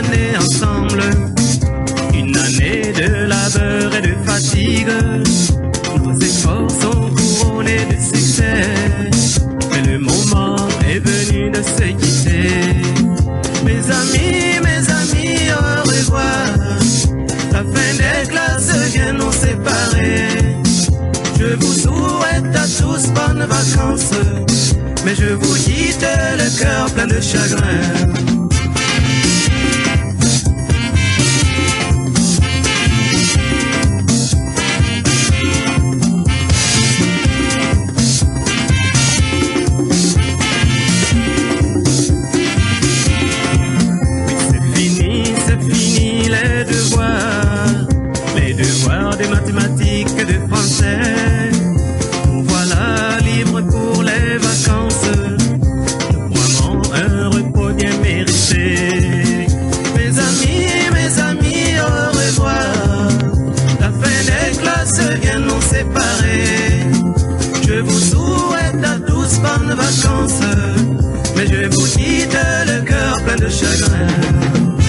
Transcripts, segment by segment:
année ensemble, une année de labeur et de fatigue. Nos efforts sont couronnés de succès, mais le moment est venu de se quitter. Mes amis, mes amis, au revoir. La fin des classes vient nous séparer. Je vous souhaite à tous bonnes vacances, mais je vous quitte le cœur plein de chagrin. Mathématiques de français. Nous voilà libres pour les vacances, vraiment un repos bien mérité. Mes amis, mes amis, au revoir. La fin des classes vient nous séparer. Je vous souhaite à tous bonnes vacances, mais je vous quitte le cœur plein de chagrin.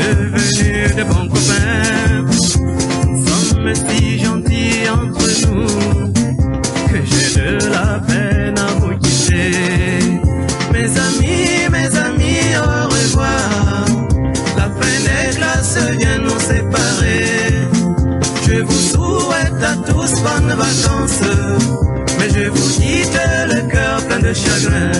Devenus de bons copains. Nous sommes si gentils entre nous que j'ai de la peine à vous quitter. Mes amis, mes amis, au revoir. La fin des classes vient nous séparer. Je vous souhaite à tous bonnes vacances, mais je vous quitte le cœur plein de chagrin.